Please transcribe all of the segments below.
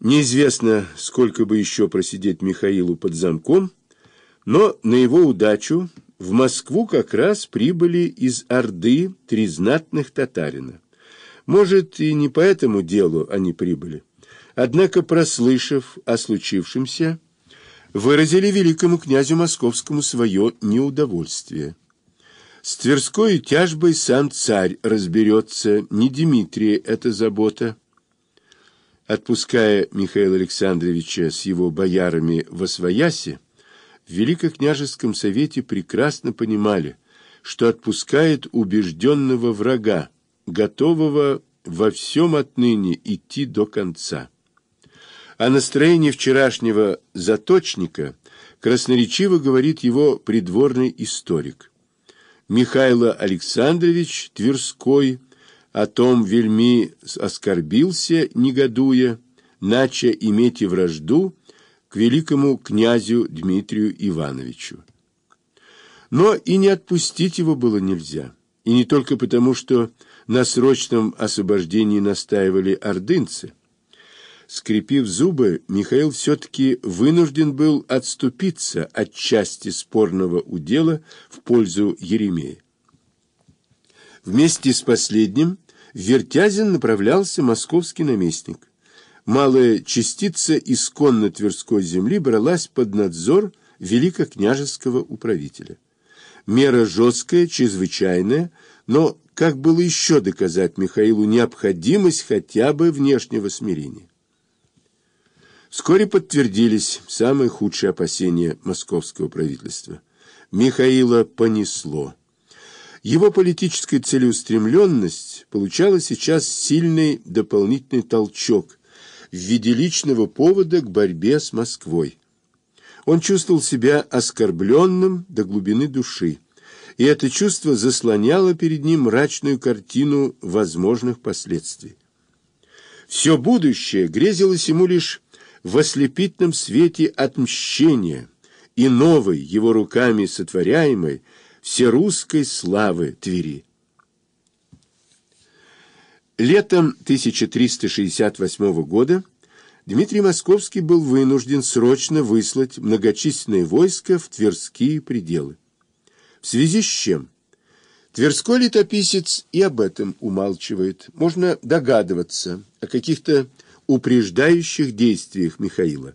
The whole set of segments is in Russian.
Неизвестно, сколько бы еще просидеть Михаилу под замком, но на его удачу в Москву как раз прибыли из Орды три знатных татарина. Может, и не по этому делу они прибыли. Однако, прослышав о случившемся, выразили великому князю московскому свое неудовольствие. С Тверской тяжбой сам царь разберется, не Дмитрия это забота. Отпуская Михаила Александровича с его боярами во свояси, в Великокняжеском совете прекрасно понимали, что отпускает убежденного врага, готового во всем отныне идти до конца. О настроении вчерашнего заточника красноречиво говорит его придворный историк. Михаил Александрович Тверской – о том вельми оскорбился, негодуя, нача иметь и вражду к великому князю Дмитрию Ивановичу. Но и не отпустить его было нельзя, и не только потому, что на срочном освобождении настаивали ордынцы. Скрепив зубы, Михаил все-таки вынужден был отступиться от части спорного удела в пользу Еремея. Вместе с последним в Вертязин направлялся московский наместник. Малая частица исконно Тверской земли бралась под надзор великокняжеского управителя. Мера жесткая, чрезвычайная, но как было еще доказать Михаилу необходимость хотя бы внешнего смирения? Вскоре подтвердились самые худшие опасения московского правительства. Михаила понесло. Его политическая целеустремленность получала сейчас сильный дополнительный толчок в виде личного повода к борьбе с Москвой. Он чувствовал себя оскорбленным до глубины души, и это чувство заслоняло перед ним мрачную картину возможных последствий. Все будущее грезилось ему лишь в ослепительном свете отмщения и новой, его руками сотворяемой, всерусской славы Твери. Летом 1368 года Дмитрий Московский был вынужден срочно выслать многочисленные войска в Тверские пределы. В связи с чем? Тверской летописец и об этом умалчивает. Можно догадываться о каких-то упреждающих действиях Михаила,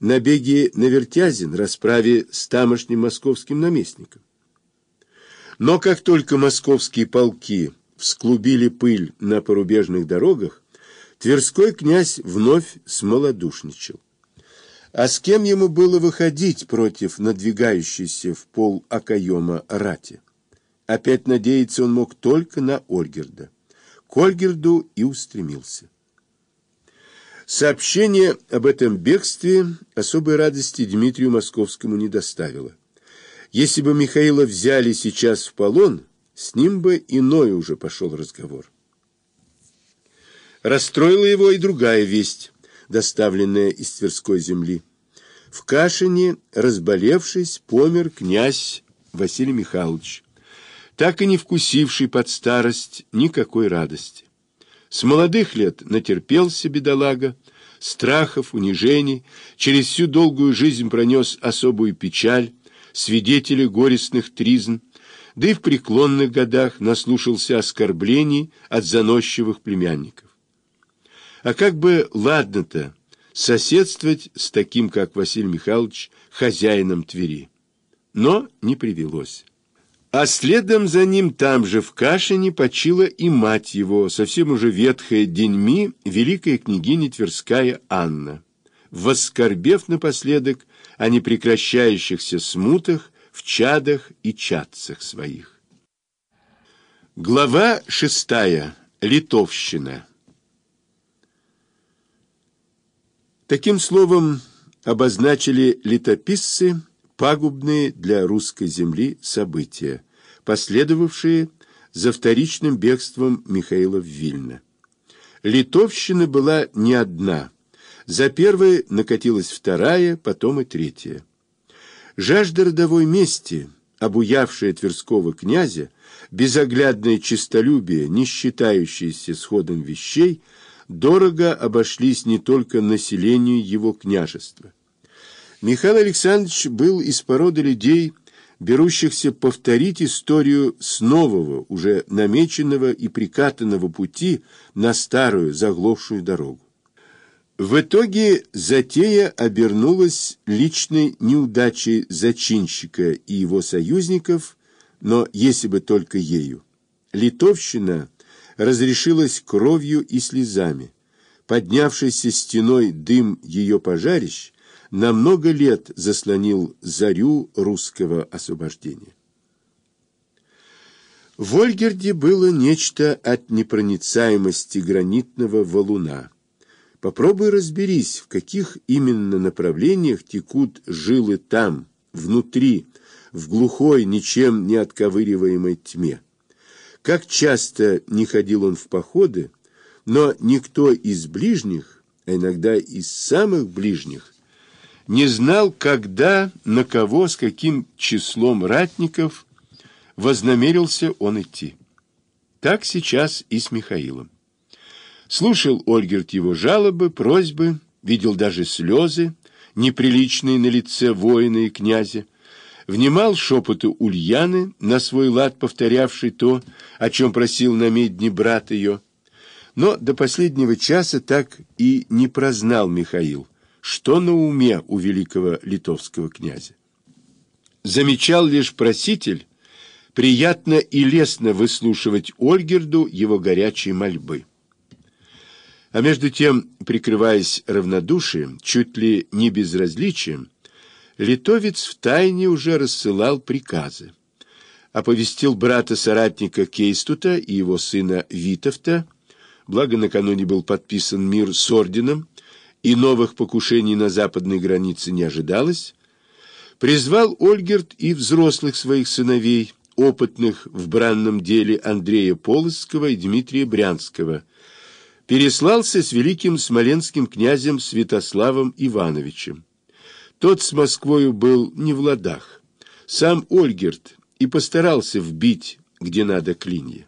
набеге на Вертязин, расправе с тамошним московским наместником. Но как только московские полки всклубили пыль на порубежных дорогах, Тверской князь вновь смолодушничал. А с кем ему было выходить против надвигающейся в пол окоема рати? Опять надеяться он мог только на Ольгерда. К Ольгерду и устремился. Сообщение об этом бегстве особой радости Дмитрию Московскому не доставило. Если бы Михаила взяли сейчас в полон, с ним бы иной уже пошел разговор. Расстроила его и другая весть, доставленная из Тверской земли. В Кашине, разболевшись, помер князь Василий Михайлович, так и не вкусивший под старость никакой радости. С молодых лет натерпелся бедолага, страхов, унижений, через всю долгую жизнь пронес особую печаль, свидетели горестных тризн, да и в преклонных годах наслушался оскорблений от заносчивых племянников. А как бы ладно-то соседствовать с таким, как Василий Михайлович, хозяином Твери? Но не привелось. А следом за ним там же в Кашине почила и мать его, совсем уже ветхая деньми, великая княгиня Тверская Анна воскорбев напоследок о непрекращающихся смутах в чадах и чадцах своих. Глава шестая. Литовщина. Таким словом обозначили летописцы пагубные для русской земли события, последовавшие за вторичным бегством Михаила в Вильно. Литовщина была не одна – за первой накатилась вторая, потом и третья. Жажда родовой мести, обуявшая Тверского князя, безоглядное честолюбие, не считающееся сходом вещей, дорого обошлись не только населению его княжества. Михаил Александрович был из породы людей, берущихся повторить историю с нового, уже намеченного и прикатанного пути на старую заглохшую дорогу. В итоге затея обернулась личной неудачей зачинщика и его союзников, но если бы только ею. Литовщина разрешилась кровью и слезами. Поднявшийся стеной дым ее пожарищ на много лет заслонил зарю русского освобождения. В Ольгерде было нечто от непроницаемости гранитного валуна. Попробуй разберись, в каких именно направлениях текут жилы там, внутри, в глухой, ничем не отковыриваемой тьме. Как часто не ходил он в походы, но никто из ближних, а иногда из самых ближних, не знал, когда, на кого, с каким числом ратников вознамерился он идти. Так сейчас и с Михаилом. Слушал Ольгерт его жалобы, просьбы, видел даже слезы, неприличные на лице воина и князя, внимал шепоту Ульяны, на свой лад повторявший то, о чем просил на медне брат ее, но до последнего часа так и не прознал Михаил, что на уме у великого литовского князя. Замечал лишь проситель, приятно и лестно выслушивать Ольгерду его горячие мольбы. А между тем, прикрываясь равнодушием, чуть ли не безразличием, литовец втайне уже рассылал приказы. Оповестил брата-соратника Кейстута и его сына Витовта, благо накануне был подписан мир с орденом, и новых покушений на западной границе не ожидалось, призвал Ольгерт и взрослых своих сыновей, опытных в бранном деле Андрея Полоцкого и Дмитрия Брянского, переслался с великим смоленским князем Святославом Ивановичем. Тот с Москвою был не в ладах. Сам Ольгерт и постарался вбить, где надо, клинья.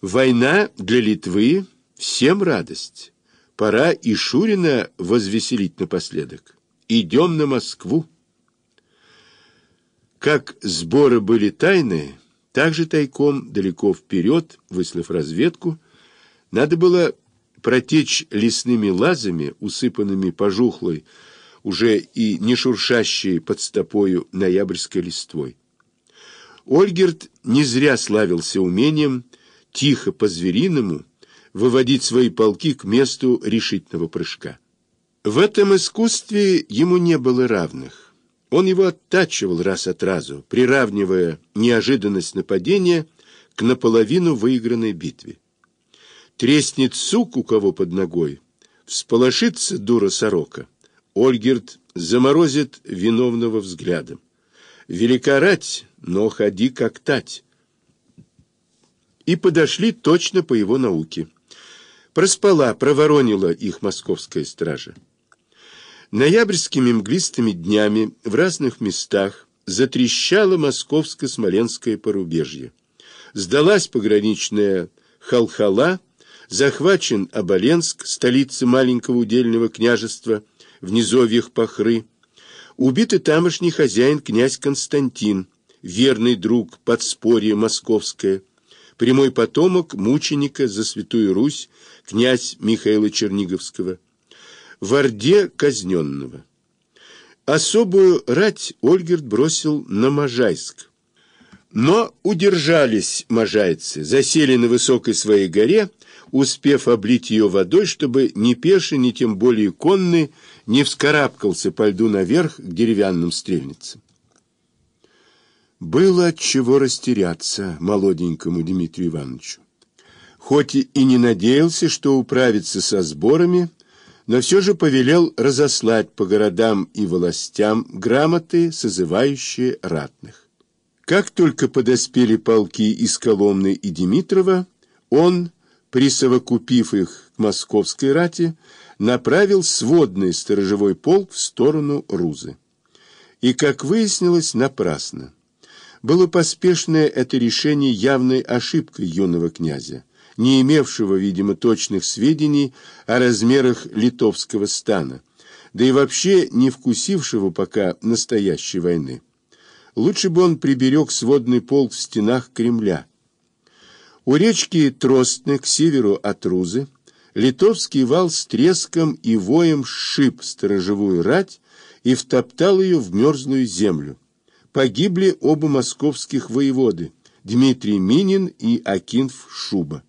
Война для Литвы всем радость. Пора и Шурина возвеселить напоследок. Идем на Москву. Как сборы были тайные, так же тайком, далеко вперед, выслав разведку, надо было протечь лесными лазами, усыпанными пожухлой, уже и не шуршащей под стопою ноябрьской листвой. Ольгерт не зря славился умением тихо по-звериному выводить свои полки к месту решительного прыжка. В этом искусстве ему не было равных. Он его оттачивал раз от разу, приравнивая неожиданность нападения к наполовину выигранной битве. Треснет сук у кого под ногой, всполошится дура сорока. Ольгерт заморозит виновного взглядом. Велика рать, но ходи как тать. И подошли точно по его науке. Проспала, проворонила их московская стража. Ноябрьскими мглистыми днями в разных местах затрещало московско-смоленское порубежье. Сдалась пограничная Халхала, захвачен Оболенск, столица маленького удельного княжества, в низовьях Пахры, убитый тамошний хозяин князь Константин, верный друг подспорье московское, прямой потомок мученика за Святую Русь, князь Михаила Черниговского, в Орде казненного. Особую рать Ольгерт бросил на Можайск. Но удержались можайцы, засели на высокой своей горе, успев облить ее водой, чтобы ни пеший, ни тем более конный не вскарабкался по льду наверх к деревянным стрельницам. Было чего растеряться молоденькому Дмитрию Ивановичу. Хоть и не надеялся, что управится со сборами, но все же повелел разослать по городам и властям грамоты, созывающие ратных. Как только подоспели полки из Коломны и Димитрова, он, присовокупив их к московской рати, направил сводный сторожевой полк в сторону Рузы. И, как выяснилось, напрасно. Было поспешное это решение явной ошибкой юного князя, не имевшего, видимо, точных сведений о размерах литовского стана, да и вообще не вкусившего пока настоящей войны. Лучше бы он приберег сводный полк в стенах Кремля. У речки Тростны к северу от Рузы литовский вал с треском и воем сшиб сторожевую рать и втоптал ее в мерзлую землю. Погибли оба московских воеводы Дмитрий Минин и Акинф Шуба.